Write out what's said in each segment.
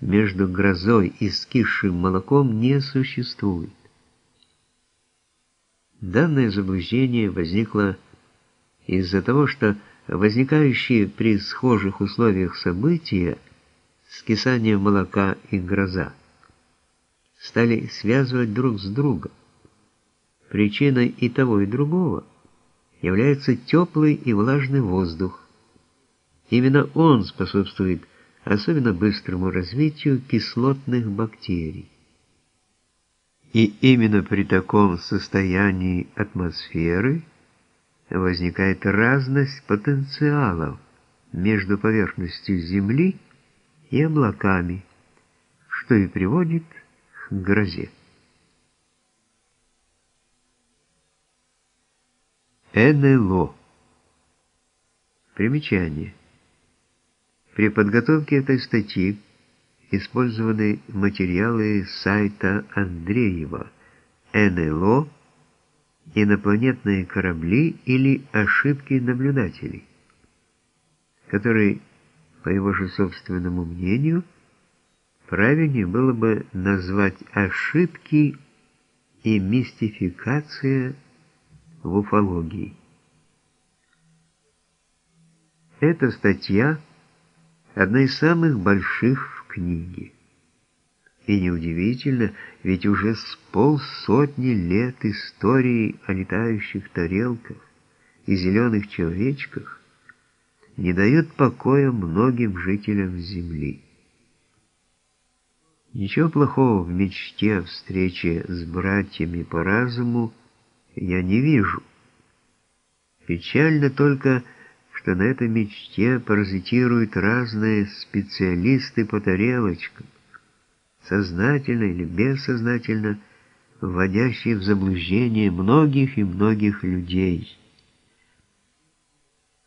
между грозой и скисшим молоком не существует. Данное заблуждение возникло из-за того, что возникающие при схожих условиях события, скисание молока и гроза, стали связывать друг с другом. Причиной и того, и другого является теплый и влажный воздух. Именно он способствует особенно быстрому развитию кислотных бактерий. И именно при таком состоянии атмосферы возникает разность потенциалов между поверхностью Земли и облаками, что и приводит к грозе. НЛО Примечание. При подготовке этой статьи использованы материалы сайта Андреева НЛО инопланетные корабли или ошибки наблюдателей, которые, по его же собственному мнению, правильнее было бы назвать ошибки и мистификация в уфологии. Эта статья – одна из самых больших в книге. И неудивительно, ведь уже с полсотни лет истории о летающих тарелках и зеленых человечках не дают покоя многим жителям Земли. Ничего плохого в мечте о встрече с братьями по разуму я не вижу. Печально только, на этой мечте паразитируют разные специалисты по тарелочкам, сознательно или бессознательно вводящие в заблуждение многих и многих людей.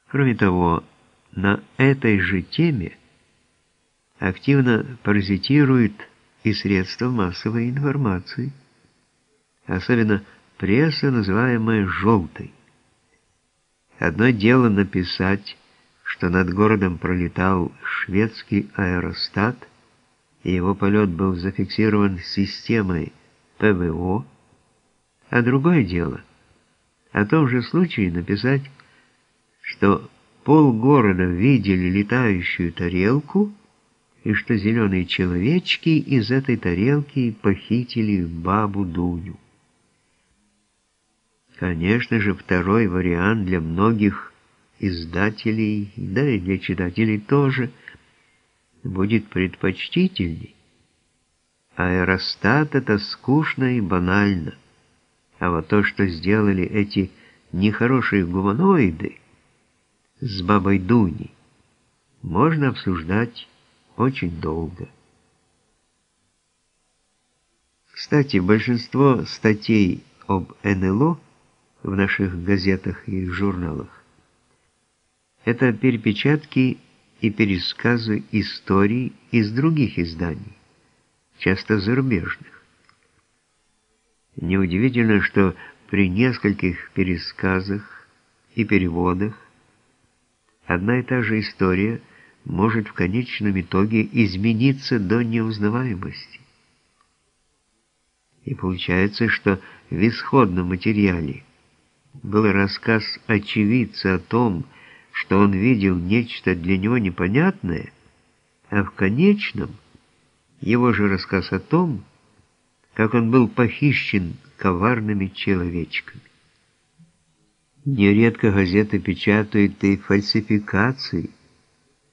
Кроме того, на этой же теме активно паразитируют и средства массовой информации, особенно пресса, называемая «желтой». Одно дело написать, что над городом пролетал шведский аэростат, и его полет был зафиксирован системой ПВО, а другое дело о том же случае написать, что полгорода видели летающую тарелку и что зеленые человечки из этой тарелки похитили бабу Дуню. Конечно же, второй вариант для многих издателей, да и для читателей тоже, будет предпочтительней. Аэростат — это скучно и банально. А вот то, что сделали эти нехорошие гуманоиды с бабой Дуни, можно обсуждать очень долго. Кстати, большинство статей об НЛО — в наших газетах и журналах. Это перепечатки и пересказы историй из других изданий, часто зарубежных. Неудивительно, что при нескольких пересказах и переводах одна и та же история может в конечном итоге измениться до неузнаваемости. И получается, что в исходном материале был рассказ очевидца о том, что он видел нечто для него непонятное, а в конечном его же рассказ о том, как он был похищен коварными человечками. Нередко газеты печатают и фальсификации,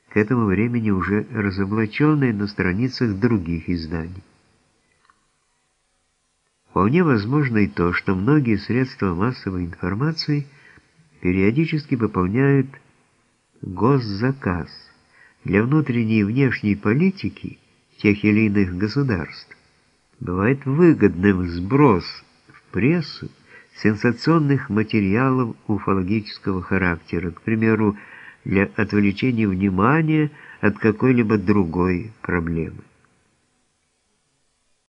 к этому времени уже разоблаченные на страницах других изданий. Вполне возможно и то, что многие средства массовой информации периодически выполняют госзаказ для внутренней и внешней политики тех или иных государств. Бывает выгодным сброс в прессу сенсационных материалов уфологического характера, к примеру, для отвлечения внимания от какой-либо другой проблемы.